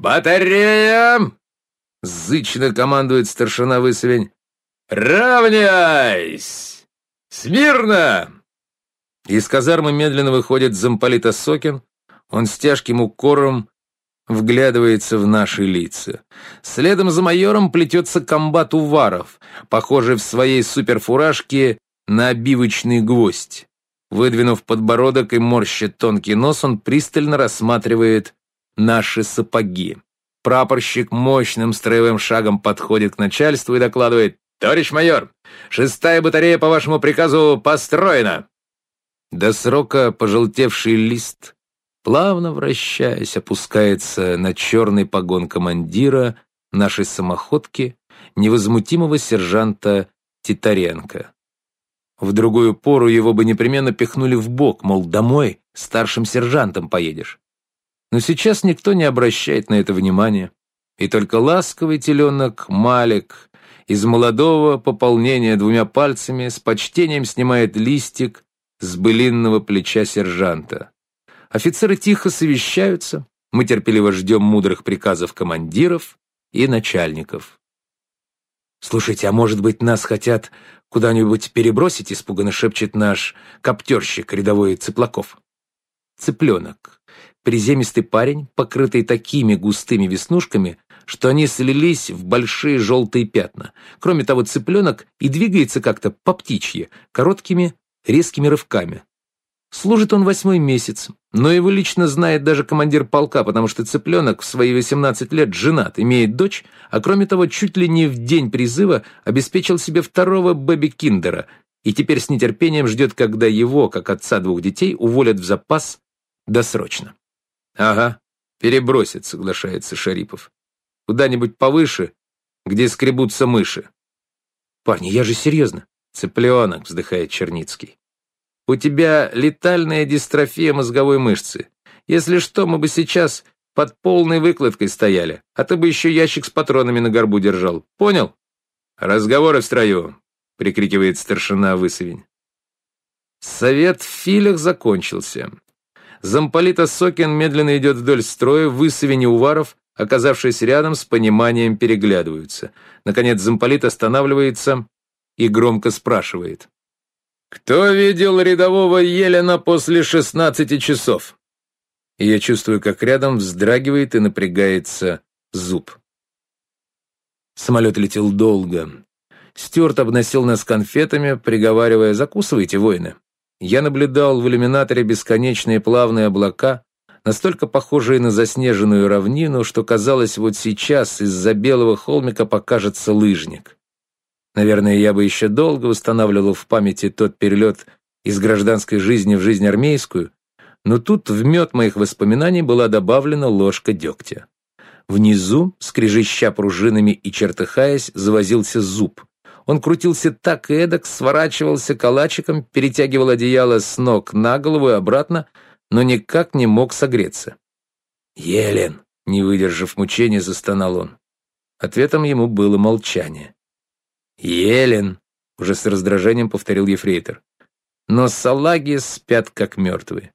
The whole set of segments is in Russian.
«Батарея!» — зычно командует старшина Высовень. «Равняйсь! Смирно!» Из казармы медленно выходит замполита Сокин. Он с тяжким укором вглядывается в наши лица. Следом за майором плетется комбат Уваров, похожий в своей суперфуражке на обивочный гвоздь. Выдвинув подбородок и морща тонкий нос, он пристально рассматривает наши сапоги. Прапорщик мощным строевым шагом подходит к начальству и докладывает «Товарищ майор, шестая батарея по вашему приказу построена!» До срока пожелтевший лист, плавно вращаясь, опускается на черный погон командира нашей самоходки, невозмутимого сержанта Титаренко. В другую пору его бы непременно пихнули в бок, мол, домой, старшим сержантом поедешь. Но сейчас никто не обращает на это внимания, и только ласковый теленок Малик из молодого пополнения двумя пальцами с почтением снимает листик с былинного плеча сержанта. Офицеры тихо совещаются, мы терпеливо ждем мудрых приказов командиров и начальников. «Слушайте, а может быть, нас хотят куда-нибудь перебросить?» — испуганно шепчет наш коптерщик рядовой Цыплаков. Цыпленок. Приземистый парень, покрытый такими густыми веснушками, что они слились в большие желтые пятна. Кроме того, цыпленок и двигается как-то по птичье, короткими резкими рывками. Служит он восьмой месяц, но его лично знает даже командир полка, потому что цыпленок в свои 18 лет женат, имеет дочь, а кроме того, чуть ли не в день призыва обеспечил себе второго бэби-киндера и теперь с нетерпением ждет, когда его, как отца двух детей, уволят в запас досрочно. «Ага, перебросит», — соглашается Шарипов. «Куда-нибудь повыше, где скребутся мыши». «Парни, я же серьезно». «Цыпленок», — вздыхает Черницкий. «У тебя летальная дистрофия мозговой мышцы. Если что, мы бы сейчас под полной выкладкой стояли, а ты бы еще ящик с патронами на горбу держал. Понял?» «Разговоры в строю», — прикрикивает старшина Высовень. Совет в филях закончился. Замполита Сокин медленно идет вдоль строя, Высовень Уваров, оказавшись рядом, с пониманием переглядываются. Наконец замполит останавливается и громко спрашивает. «Кто видел рядового Елена после 16 часов?» И я чувствую, как рядом вздрагивает и напрягается зуб. Самолет летел долго. Стюарт обносил нас конфетами, приговаривая «Закусывайте, воины». Я наблюдал в иллюминаторе бесконечные плавные облака, настолько похожие на заснеженную равнину, что казалось, вот сейчас из-за белого холмика покажется лыжник. Наверное, я бы еще долго восстанавливал в памяти тот перелет из гражданской жизни в жизнь армейскую, но тут в мед моих воспоминаний была добавлена ложка дегтя. Внизу, скрежеща пружинами и чертыхаясь, завозился зуб. Он крутился так и эдак, сворачивался калачиком, перетягивал одеяло с ног на голову и обратно, но никак не мог согреться. «Елен!» — не выдержав мучения, застонал он. Ответом ему было молчание. «Елен!» — уже с раздражением повторил ефрейтор. Но салаги спят, как мертвые.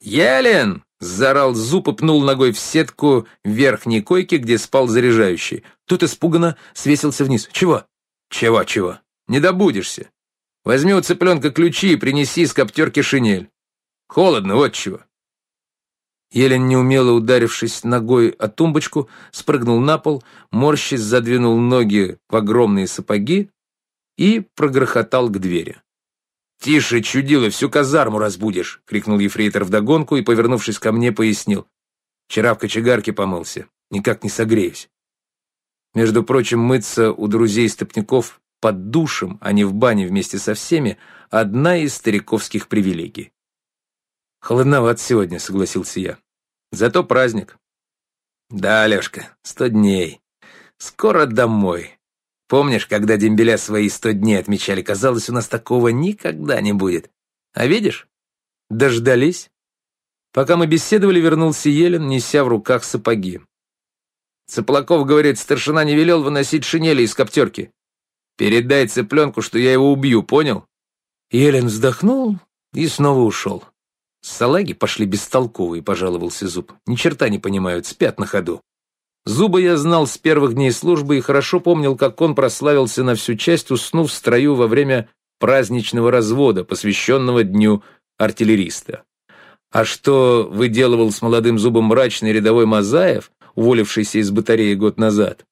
«Елен!» — заорал зуб и пнул ногой в сетку верхней койки, где спал заряжающий. Тут испуганно свесился вниз. «Чего?» «Чего, чего? Не добудешься. Возьми у цыпленка ключи и принеси из коптерки шинель. Холодно, вот чего». Елен, неумело ударившись ногой о тумбочку, спрыгнул на пол, морщись задвинул ноги в огромные сапоги и прогрохотал к двери. «Тише, чудило, всю казарму разбудишь!» — крикнул ефрейтор вдогонку и, повернувшись ко мне, пояснил. «Вчера в кочегарке помылся. Никак не согреюсь». Между прочим, мыться у друзей-стопников под душем, а не в бане вместе со всеми, одна из стариковских привилегий. «Холодноват сегодня», — согласился я. Зато праздник. Да, Алешка, сто дней. Скоро домой. Помнишь, когда дембеля свои сто дней отмечали, казалось, у нас такого никогда не будет. А видишь? Дождались. Пока мы беседовали, вернулся Елен, неся в руках сапоги. Цыплаков, говорит, старшина не велел выносить шинели из коптерки. Передай цыпленку, что я его убью, понял? Елен вздохнул и снова ушел. Салаги пошли бестолковые, пожаловался Зуб. Ни черта не понимают, спят на ходу. Зуба я знал с первых дней службы и хорошо помнил, как он прославился на всю часть, уснув в строю во время праздничного развода, посвященного Дню артиллериста. А что выделывал с молодым зубом мрачный рядовой Мазаев, уволившийся из батареи год назад?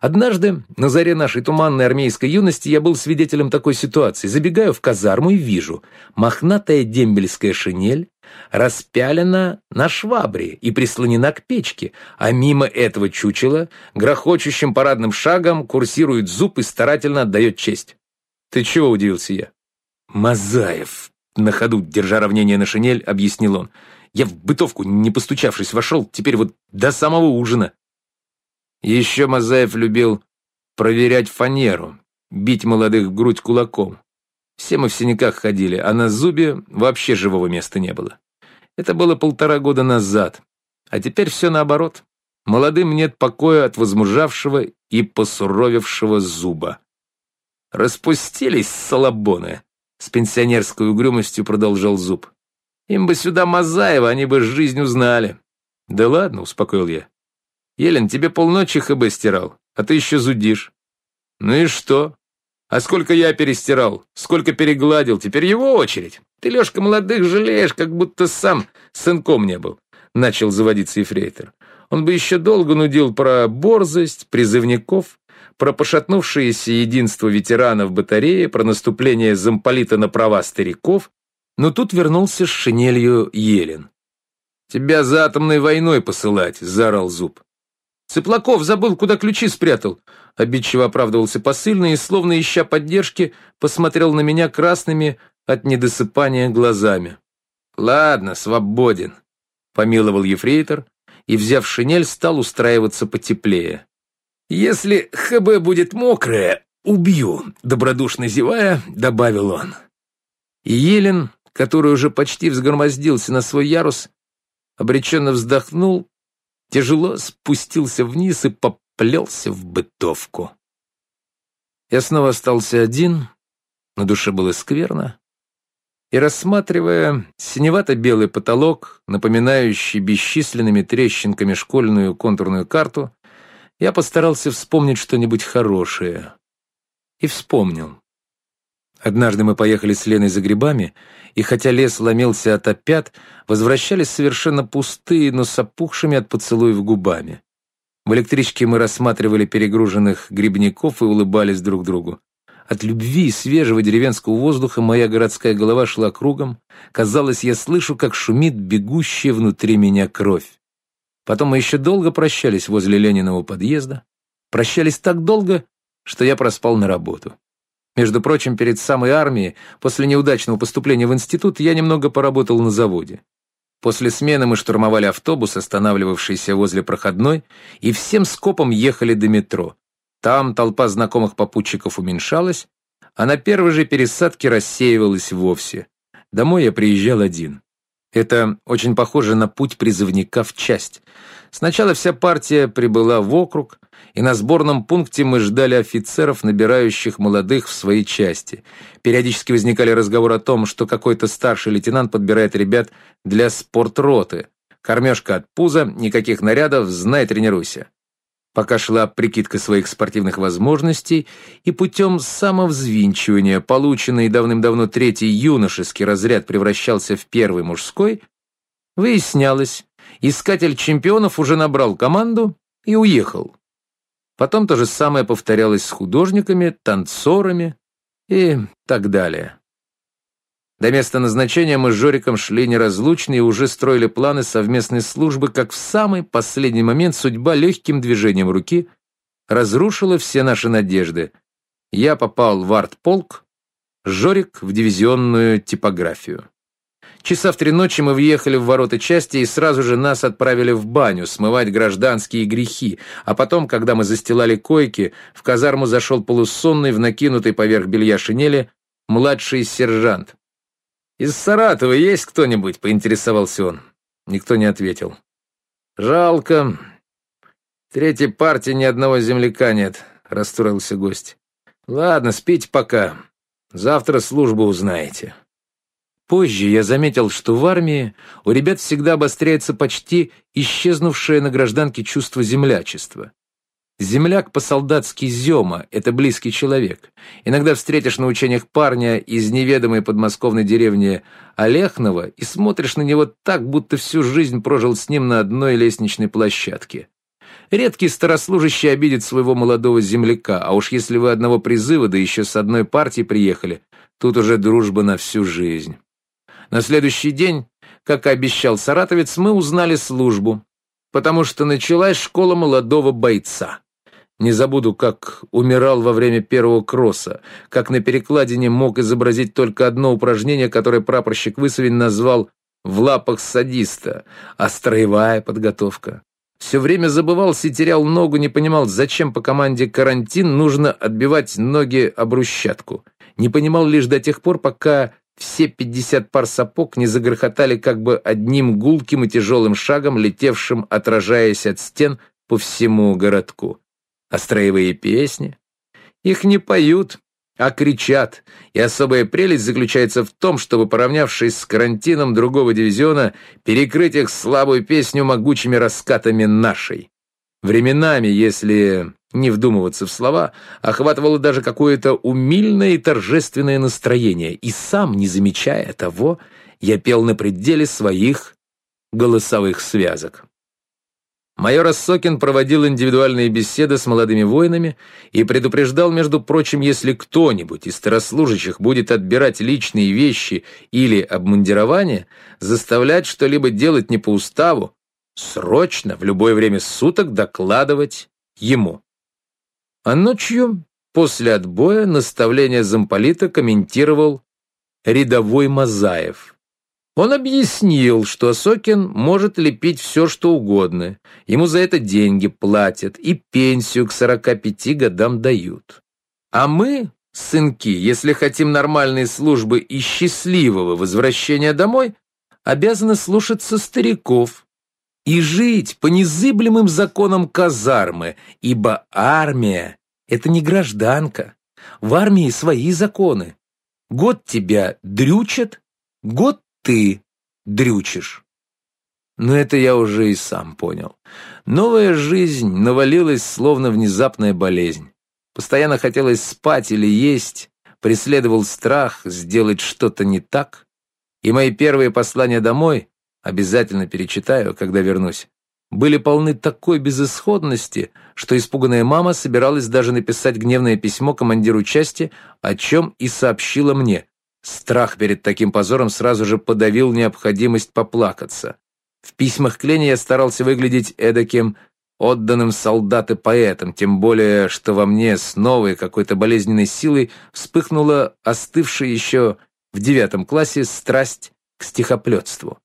Однажды, на заре нашей туманной армейской юности, я был свидетелем такой ситуации. Забегаю в казарму и вижу, мохнатая дембельская шинель распялена на швабре и прислонена к печке, а мимо этого чучела грохочущим парадным шагом курсирует зуб и старательно отдает честь. «Ты чего?» — удивился я. «Мазаев!» — на ходу, держа равнение на шинель, объяснил он. «Я в бытовку, не постучавшись, вошел, теперь вот до самого ужина». Еще Мазаев любил проверять фанеру, бить молодых в грудь кулаком. Все мы в синяках ходили, а на зубе вообще живого места не было. Это было полтора года назад, а теперь все наоборот. Молодым нет покоя от возмужавшего и посуровевшего зуба. Распустились салабоны, с пенсионерской угрюмостью продолжал зуб. Им бы сюда Мазаева, они бы жизнь узнали. Да ладно, успокоил я. Елен, тебе полночи ХБ стирал, а ты еще зудишь. Ну и что? А сколько я перестирал, сколько перегладил, теперь его очередь. Ты, Лешка, молодых жалеешь, как будто сам сынком не был. Начал заводиться ефрейтор. Он бы еще долго нудил про борзость, призывников, про пошатнувшееся единство ветеранов батареи, про наступление замполита на права стариков, но тут вернулся с шинелью Елен. «Тебя за атомной войной посылать!» — заорал Зуб. «Цыплаков забыл, куда ключи спрятал!» — обидчиво оправдывался посыльный и, словно ища поддержки, посмотрел на меня красными от недосыпания глазами. «Ладно, свободен», — помиловал ефрейтор и, взяв шинель, стал устраиваться потеплее. «Если ХБ будет мокрое, убью», — добродушно зевая, добавил он. И Елен, который уже почти взгромоздился на свой ярус, обреченно вздохнул, тяжело спустился вниз и поплелся в бытовку. Я снова остался один, на душе было скверно, и, рассматривая синевато-белый потолок, напоминающий бесчисленными трещинками школьную контурную карту, я постарался вспомнить что-нибудь хорошее. И вспомнил. Однажды мы поехали с Леной за грибами, и хотя лес ломился от опят, возвращались совершенно пустые, но с опухшими от поцелуев губами. В электричке мы рассматривали перегруженных грибников и улыбались друг другу. От любви и свежего деревенского воздуха моя городская голова шла кругом. Казалось, я слышу, как шумит бегущая внутри меня кровь. Потом мы еще долго прощались возле Лениного подъезда. Прощались так долго, что я проспал на работу. Между прочим, перед самой армией, после неудачного поступления в институт, я немного поработал на заводе. После смены мы штурмовали автобус, останавливавшийся возле проходной, и всем скопом ехали до метро. Там толпа знакомых попутчиков уменьшалась, а на первой же пересадке рассеивалась вовсе. Домой я приезжал один. Это очень похоже на путь призывника в часть. Сначала вся партия прибыла в округ, и на сборном пункте мы ждали офицеров, набирающих молодых в свои части. Периодически возникали разговоры о том, что какой-то старший лейтенант подбирает ребят для спортроты. Кормежка от пуза, никаких нарядов, знай, тренируйся пока шла прикидка своих спортивных возможностей, и путем самовзвинчивания полученный давным-давно третий юношеский разряд превращался в первый мужской, выяснялось, искатель чемпионов уже набрал команду и уехал. Потом то же самое повторялось с художниками, танцорами и так далее. До места назначения мы с Жориком шли неразлучно и уже строили планы совместной службы, как в самый последний момент судьба легким движением руки разрушила все наши надежды. Я попал в артполк, Жорик в дивизионную типографию. Часа в три ночи мы въехали в ворота части и сразу же нас отправили в баню смывать гражданские грехи, а потом, когда мы застилали койки, в казарму зашел полусонный в накинутой поверх белья шинели младший сержант. «Из Саратова есть кто-нибудь?» — поинтересовался он. Никто не ответил. «Жалко. Третьей партии ни одного земляка нет», — расстроился гость. «Ладно, спите пока. Завтра службу узнаете». Позже я заметил, что в армии у ребят всегда обостряется почти исчезнувшее на гражданке чувство землячества. Земляк по-солдатски Зема — это близкий человек. Иногда встретишь на учениях парня из неведомой подмосковной деревни Олехного и смотришь на него так, будто всю жизнь прожил с ним на одной лестничной площадке. Редкий старослужащий обидит своего молодого земляка, а уж если вы одного призыва, да еще с одной партии приехали, тут уже дружба на всю жизнь. На следующий день, как и обещал саратовец, мы узнали службу, потому что началась школа молодого бойца. Не забуду, как умирал во время первого кросса, как на перекладине мог изобразить только одно упражнение, которое прапорщик Высовин назвал «в лапах садиста», а строевая подготовка. Все время забывался и терял ногу, не понимал, зачем по команде «карантин» нужно отбивать ноги об брусчатку. Не понимал лишь до тех пор, пока все пятьдесят пар сапог не загрохотали как бы одним гулким и тяжелым шагом, летевшим, отражаясь от стен по всему городку. А строевые песни? Их не поют, а кричат, и особая прелесть заключается в том, чтобы, поравнявшись с карантином другого дивизиона, перекрыть их слабую песню могучими раскатами нашей. Временами, если не вдумываться в слова, охватывало даже какое-то умильное и торжественное настроение, и сам, не замечая того, я пел на пределе своих голосовых связок. Майор Ассокин проводил индивидуальные беседы с молодыми воинами и предупреждал, между прочим, если кто-нибудь из старослужащих будет отбирать личные вещи или обмундирование, заставлять что-либо делать не по уставу, срочно, в любое время суток докладывать ему. А ночью, после отбоя, наставление замполита комментировал рядовой Мазаев. Он объяснил, что Осокин может лепить все, что угодно. Ему за это деньги платят и пенсию к 45 годам дают. А мы, сынки, если хотим нормальной службы и счастливого возвращения домой, обязаны слушаться стариков, и жить по незыблемым законам казармы, ибо армия — это не гражданка. В армии свои законы. Год тебя дрючат, год ты дрючишь. Но это я уже и сам понял. Новая жизнь навалилась, словно внезапная болезнь. Постоянно хотелось спать или есть, преследовал страх сделать что-то не так. И мои первые послания домой обязательно перечитаю, когда вернусь, были полны такой безысходности, что испуганная мама собиралась даже написать гневное письмо командиру части, о чем и сообщила мне. Страх перед таким позором сразу же подавил необходимость поплакаться. В письмах к Лене я старался выглядеть эдаким отданным солдат и поэтом, тем более, что во мне с новой какой-то болезненной силой вспыхнула остывшая еще в девятом классе страсть к стихоплетству.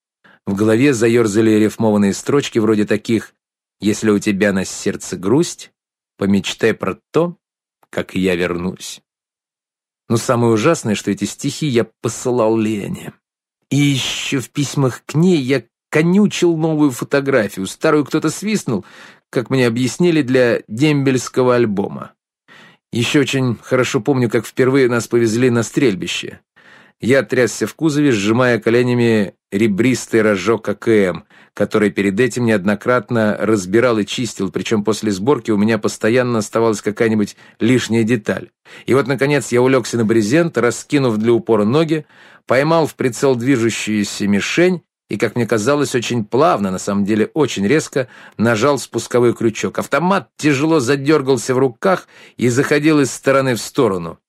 В голове заерзали рифмованные строчки вроде таких «Если у тебя на сердце грусть, помечтай про то, как я вернусь». Но самое ужасное, что эти стихи я посылал Лене. И еще в письмах к ней я конючил новую фотографию. Старую кто-то свистнул, как мне объяснили, для дембельского альбома. Еще очень хорошо помню, как впервые нас повезли на стрельбище. Я трясся в кузове, сжимая коленями ребристый рожок АКМ, который перед этим неоднократно разбирал и чистил, причем после сборки у меня постоянно оставалась какая-нибудь лишняя деталь. И вот, наконец, я улегся на брезент, раскинув для упора ноги, поймал в прицел движущуюся мишень и, как мне казалось, очень плавно, на самом деле очень резко, нажал спусковой крючок. Автомат тяжело задергался в руках и заходил из стороны в сторону.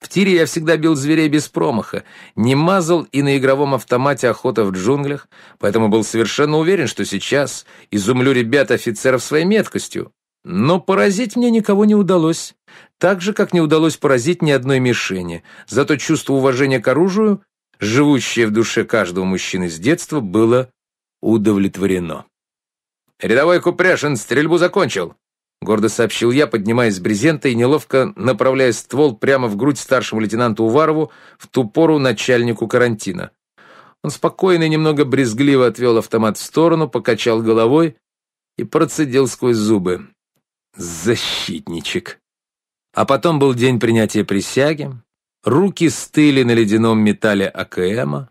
В тире я всегда бил зверей без промаха, не мазал и на игровом автомате охота в джунглях, поэтому был совершенно уверен, что сейчас изумлю ребят офицеров своей меткостью. Но поразить мне никого не удалось, так же, как не удалось поразить ни одной мишени. Зато чувство уважения к оружию, живущее в душе каждого мужчины с детства, было удовлетворено. «Рядовой Купряшин стрельбу закончил», — гордо сообщил я, поднимаясь с брезента и неловко направляя ствол прямо в грудь старшему лейтенанту Уварову, в ту пору начальнику карантина. Он спокойно и немного брезгливо отвел автомат в сторону, покачал головой и процедил сквозь зубы. «Защитничек!» А потом был день принятия присяги. Руки стыли на ледяном металле АКМа.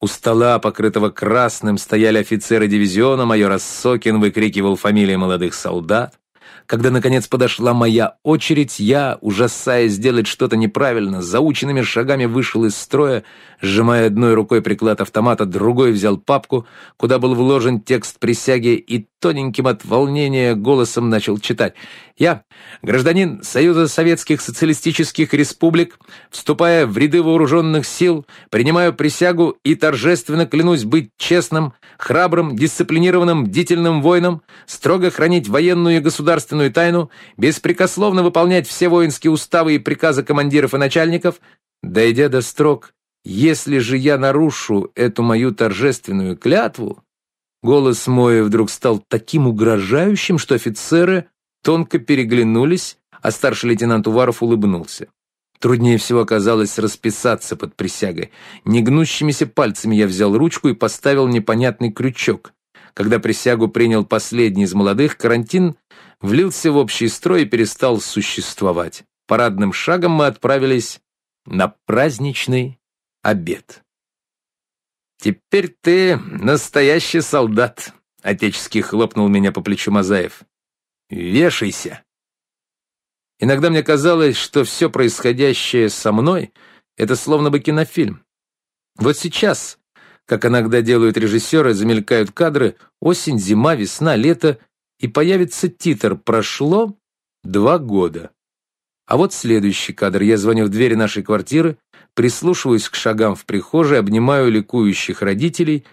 У стола, покрытого красным, стояли офицеры дивизиона, майор Ассокин выкрикивал фамилии молодых солдат. Когда, наконец, подошла моя очередь, я, ужасаясь сделать что-то неправильно, заученными шагами вышел из строя, сжимая одной рукой приклад автомата, другой взял папку, куда был вложен текст присяги и тоненьким от волнения голосом начал читать. «Я, гражданин Союза Советских Социалистических Республик, вступая в ряды вооруженных сил, принимаю присягу и торжественно клянусь быть честным, храбрым, дисциплинированным, бдительным воином, строго хранить военную и государственную тайну, беспрекословно выполнять все воинские уставы и приказы командиров и начальников, дойдя до строк «Если же я нарушу эту мою торжественную клятву», голос мой вдруг стал таким угрожающим, что офицеры тонко переглянулись, а старший лейтенант Уваров улыбнулся. Труднее всего оказалось расписаться под присягой. Негнущимися пальцами я взял ручку и поставил непонятный крючок. Когда присягу принял последний из молодых, карантин влился в общий строй и перестал существовать. Парадным шагом мы отправились на праздничный обед. «Теперь ты настоящий солдат», — отечески хлопнул меня по плечу Мазаев. «Вешайся». Иногда мне казалось, что все происходящее со мной — это словно бы кинофильм. Вот сейчас, как иногда делают режиссеры, замелькают кадры, осень, зима, весна, лето, и появится титр «Прошло два года». А вот следующий кадр. Я звоню в двери нашей квартиры, прислушиваюсь к шагам в прихожей, обнимаю ликующих родителей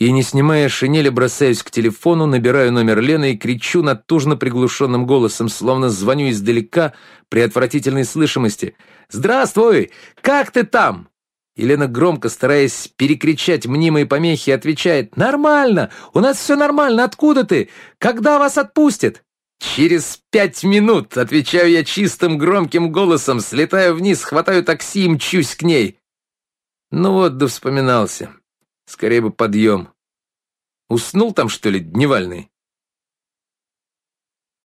и, не снимая шинели, бросаюсь к телефону, набираю номер Лены и кричу натужно приглушенным голосом, словно звоню издалека при отвратительной слышимости. «Здравствуй! Как ты там?» Елена громко, стараясь перекричать мнимые помехи, отвечает «Нормально! У нас все нормально! Откуда ты? Когда вас отпустят?» «Через пять минут», — отвечаю я чистым громким голосом, слетаю вниз, хватаю такси и мчусь к ней. Ну вот, да вспоминался. Скорее бы подъем. Уснул там, что ли, дневальный?